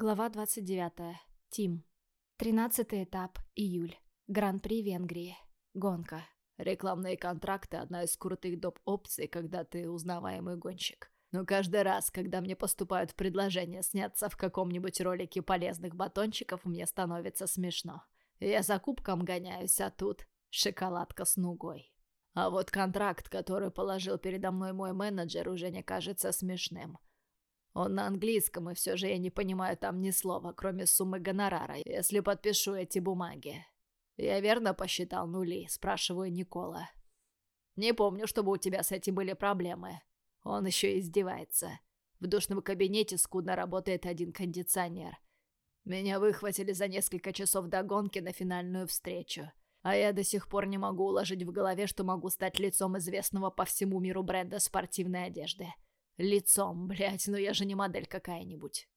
Глава 29. Тим. Тринадцатый этап. Июль. Гран-при Венгрии. Гонка. Рекламные контракты – одна из крутых доп. опций, когда ты узнаваемый гонщик. Но каждый раз, когда мне поступают предложения сняться в каком-нибудь ролике полезных батончиков, мне становится смешно. Я за кубком гоняюсь, а тут шоколадка с нугой. А вот контракт, который положил передо мной мой менеджер, уже не кажется смешным. Он на английском, и все же я не понимаю там ни слова, кроме суммы гонорара, если подпишу эти бумаги. Я верно посчитал нули, спрашиваю Никола. Не помню, чтобы у тебя с этим были проблемы. Он еще издевается. В душном кабинете скудно работает один кондиционер. Меня выхватили за несколько часов до гонки на финальную встречу. А я до сих пор не могу уложить в голове, что могу стать лицом известного по всему миру бренда спортивной одежды. Лицом, блядь, ну я же не модель какая-нибудь.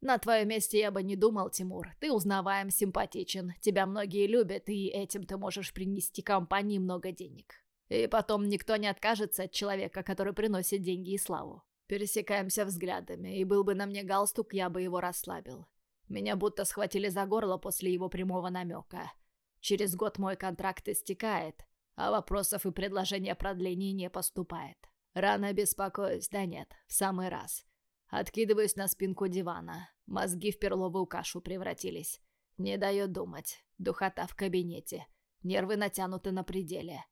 На твоем месте я бы не думал, Тимур. Ты узнаваем, симпатичен, тебя многие любят, и этим ты можешь принести компании много денег. И потом никто не откажется от человека, который приносит деньги и славу. Пересекаемся взглядами, и был бы на мне галстук, я бы его расслабил. Меня будто схватили за горло после его прямого намека. Через год мой контракт истекает, а вопросов и предложений о продлении не поступает. Рано беспокоюсь, да нет, в самый раз. Откидываюсь на спинку дивана. Мозги в перловую кашу превратились. Не дает думать. Духота в кабинете. Нервы натянуты на пределе.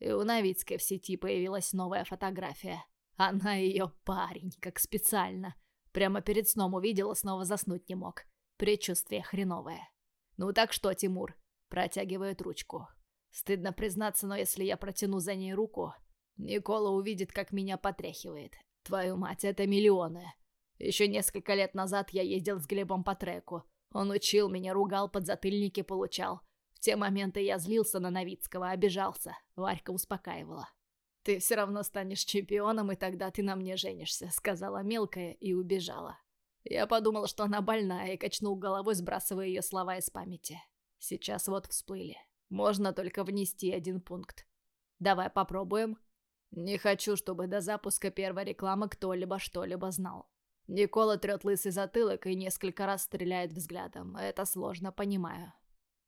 И у Новицкой в сети появилась новая фотография. Она ее парень, как специально. Прямо перед сном увидела, снова заснуть не мог. Предчувствие хреновое. «Ну так что, Тимур?» Протягивает ручку. Стыдно признаться, но если я протяну за ней руку, Никола увидит, как меня потряхивает. Твою мать, это миллионы. Еще несколько лет назад я ездил с Глебом по треку. Он учил меня, ругал, подзатыльники получал. В те моменты я злился на Новицкого, обижался. Варька успокаивала. «Ты все равно станешь чемпионом, и тогда ты на мне женишься», — сказала мелкая и убежала. Я подумал, что она больная, и качнул головой, сбрасывая ее слова из памяти. Сейчас вот всплыли. Можно только внести один пункт. Давай попробуем. Не хочу, чтобы до запуска первой рекламы кто-либо что-либо знал. Никола трет лысый затылок и несколько раз стреляет взглядом. Это сложно, понимаю.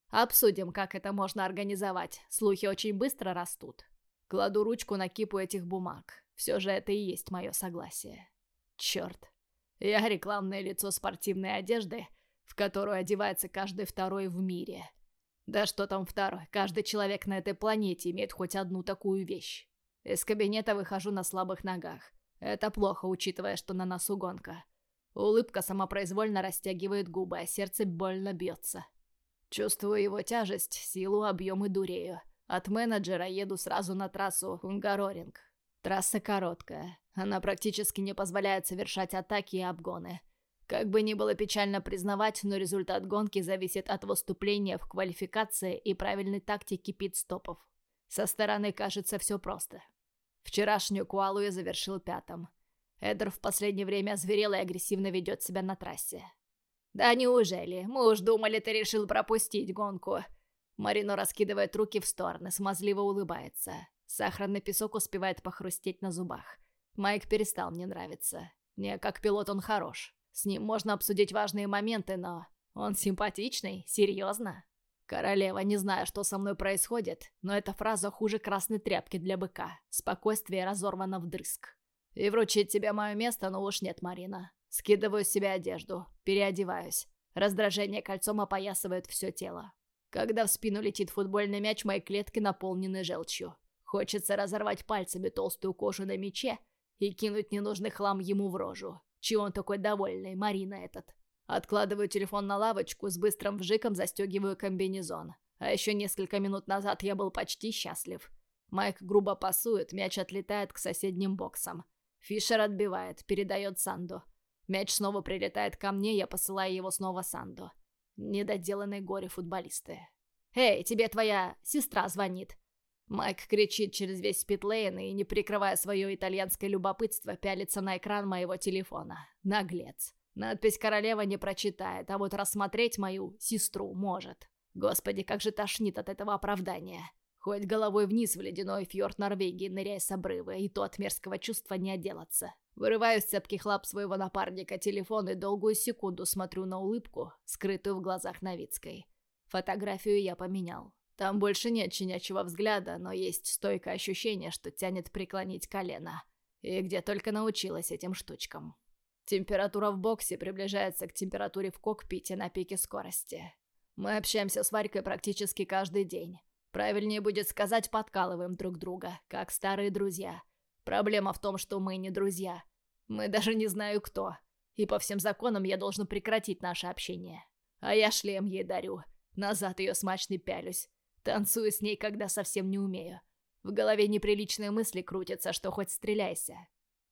Обсудим, как это можно организовать. Слухи очень быстро растут. Кладу ручку на кипу этих бумаг. Все же это и есть мое согласие. Черт. Я рекламное лицо спортивной одежды, в которую одевается каждый второй в мире. Да что там второй, каждый человек на этой планете имеет хоть одну такую вещь. Из кабинета выхожу на слабых ногах. Это плохо, учитывая, что на носу гонка. Улыбка самопроизвольно растягивает губы, а сердце больно бьется. Чувствую его тяжесть, силу, объем и дурею. От менеджера еду сразу на трассу Хунгароринг. Трасса короткая. Она практически не позволяет совершать атаки и обгоны. Как бы ни было печально признавать, но результат гонки зависит от выступления в квалификации и правильной тактики пит-стопов. Со стороны кажется все просто. Вчерашнюю куалу я завершил пятым. Эдер в последнее время озверел и агрессивно ведет себя на трассе. «Да неужели? Мы уж думали, ты решил пропустить гонку». Марино раскидывает руки в стороны, смазливо улыбается. Сахарный песок успевает похрустеть на зубах. Майк перестал мне нравиться. Не, как пилот он хорош. С ним можно обсудить важные моменты, но... Он симпатичный? Серьезно? «Королева, не знаю, что со мной происходит, но эта фраза хуже красной тряпки для быка. Спокойствие разорвано вдрызг. И вручить тебе мое место, но уж нет, Марина. Скидываю с себя одежду, переодеваюсь. Раздражение кольцом опоясывает все тело. Когда в спину летит футбольный мяч, мои клетки наполнены желчью. Хочется разорвать пальцами толстую кожу на мече и кинуть ненужный хлам ему в рожу. Чего он такой довольный, Марина этот? Откладываю телефон на лавочку, с быстрым вжиком застегиваю комбинезон. А еще несколько минут назад я был почти счастлив. Майк грубо пасует, мяч отлетает к соседним боксам. Фишер отбивает, передает Санду. Мяч снова прилетает ко мне, я посылаю его снова Санду. Недоделанные горе футболисты. «Эй, тебе твоя сестра звонит!» Майк кричит через весь питлейн и, не прикрывая свое итальянское любопытство, пялится на экран моего телефона. Наглец. Надпись королева не прочитает, а вот рассмотреть мою сестру может. Господи, как же тошнит от этого оправдания. Хоть головой вниз в ледяной фьорд Норвегии, ныряя с обрыва, и то от мерзкого чувства не отделаться. Вырываю с цепких лап своего напарника телефон и долгую секунду смотрю на улыбку, скрытую в глазах Новицкой. Фотографию я поменял. Там больше нет щенячьего взгляда, но есть стойкое ощущение, что тянет преклонить колено. И где только научилась этим штучкам. Температура в боксе приближается к температуре в кокпите на пике скорости. Мы общаемся с Варькой практически каждый день. Правильнее будет сказать, подкалываем друг друга, как старые друзья. Проблема в том, что мы не друзья. Мы даже не знаю кто. И по всем законам я должен прекратить наше общение. А я шлем ей дарю. Назад ее смачный пялюсь. Танцую с ней, когда совсем не умею. В голове неприличные мысли крутятся, что хоть стреляйся.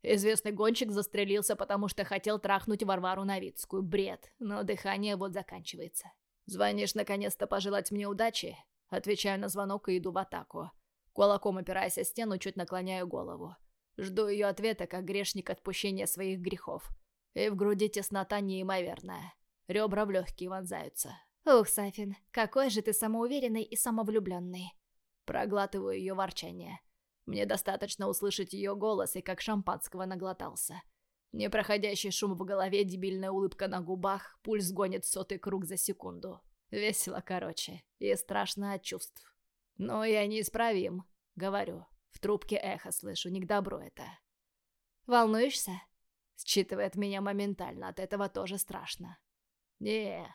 Известный гонщик застрелился, потому что хотел трахнуть Варвару Новицкую. Бред. Но дыхание вот заканчивается. Звонишь наконец-то пожелать мне удачи? Отвечаю на звонок и иду в атаку. Кулаком опираясь о стену, чуть наклоняю голову. Жду ее ответа, как грешник отпущения своих грехов. И в груди теснота неимоверная. Ребра в легкие вонзаются. «Ух, Сафин, какой же ты самоуверенный и самовлюбленный!» Проглатываю ее ворчание. Мне достаточно услышать ее голос и как шампанского наглотался. Непроходящий шум в голове, дебильная улыбка на губах, пульс гонит сотый круг за секунду. Весело, короче, и страшно от чувств. Но я неисправим, говорю. В трубке эхо слышу, не к добру это. «Волнуешься?» Считывает меня моментально, от этого тоже страшно. не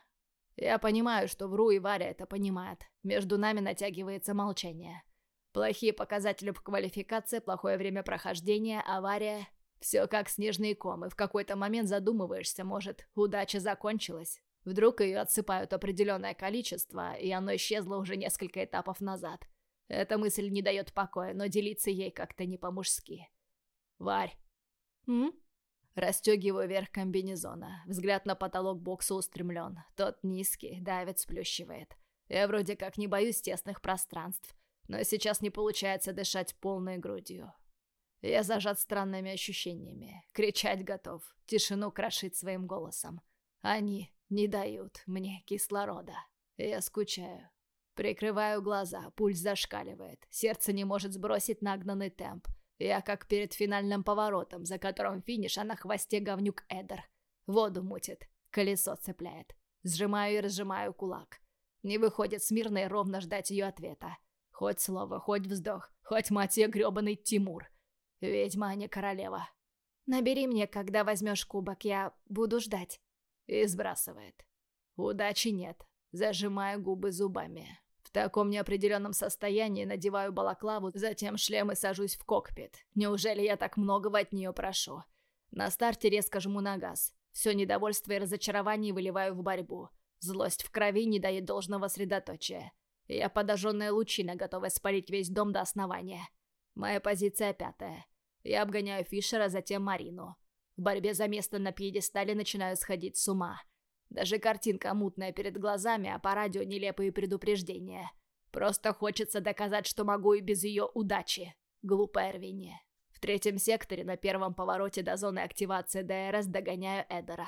Я понимаю, что вру, и Варя это понимает. Между нами натягивается молчание. Плохие показатели в квалификации, плохое время прохождения, авария. Все как снежные комы. В какой-то момент задумываешься, может, удача закончилась. Вдруг ее отсыпают определенное количество, и оно исчезло уже несколько этапов назад. Эта мысль не дает покоя, но делиться ей как-то не по-мужски. «Варь!» «М?» Растегиваю верх комбинезона. Взгляд на потолок бокса устремлен. Тот низкий, давит, сплющивает. Я вроде как не боюсь тесных пространств, но сейчас не получается дышать полной грудью. Я зажат странными ощущениями. Кричать готов, тишину крошить своим голосом. Они не дают мне кислорода. Я скучаю. Прикрываю глаза, пульс зашкаливает. Сердце не может сбросить нагнанный темп. Я как перед финальным поворотом, за которым финиш, а на хвосте говнюк Эдер. Воду мутит, колесо цепляет. Сжимаю и разжимаю кулак. Не выходит смирно и ровно ждать ее ответа. Хоть слово, хоть вздох, хоть мать ее гребаный Тимур. Ведьма, а не королева. Набери мне, когда возьмешь кубок, я буду ждать. И сбрасывает. Удачи нет. Зажимаю губы зубами. В таком неопределенном состоянии надеваю балаклаву, затем шлем и сажусь в кокпит. Неужели я так многого от нее прошу? На старте резко жму на газ. Все недовольство и разочарование выливаю в борьбу. Злость в крови не дает должного средоточия. Я подожженная лучина, готовая спалить весь дом до основания. Моя позиция пятая. Я обгоняю Фишера, затем Марину. В борьбе за место на пьедестале начинаю сходить с ума. Даже картинка мутная перед глазами, а по радио нелепые предупреждения. Просто хочется доказать, что могу и без ее удачи. Глупое рвение. В третьем секторе на первом повороте до зоны активации ДРС догоняю Эдера.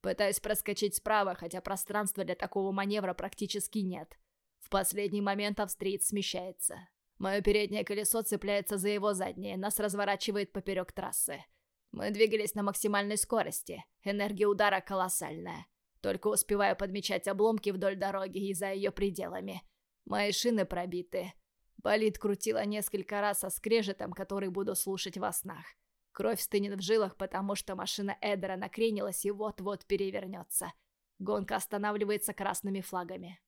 Пытаюсь проскочить справа, хотя пространства для такого маневра практически нет. В последний момент австриец смещается. Мое переднее колесо цепляется за его заднее, нас разворачивает поперек трассы. Мы двигались на максимальной скорости. Энергия удара колоссальная. Только успеваю подмечать обломки вдоль дороги и за ее пределами. Мои шины пробиты. Болит крутила несколько раз со скрежетом, который буду слушать во снах. Кровь стынет в жилах, потому что машина Эдера накренилась и вот-вот перевернется. Гонка останавливается красными флагами.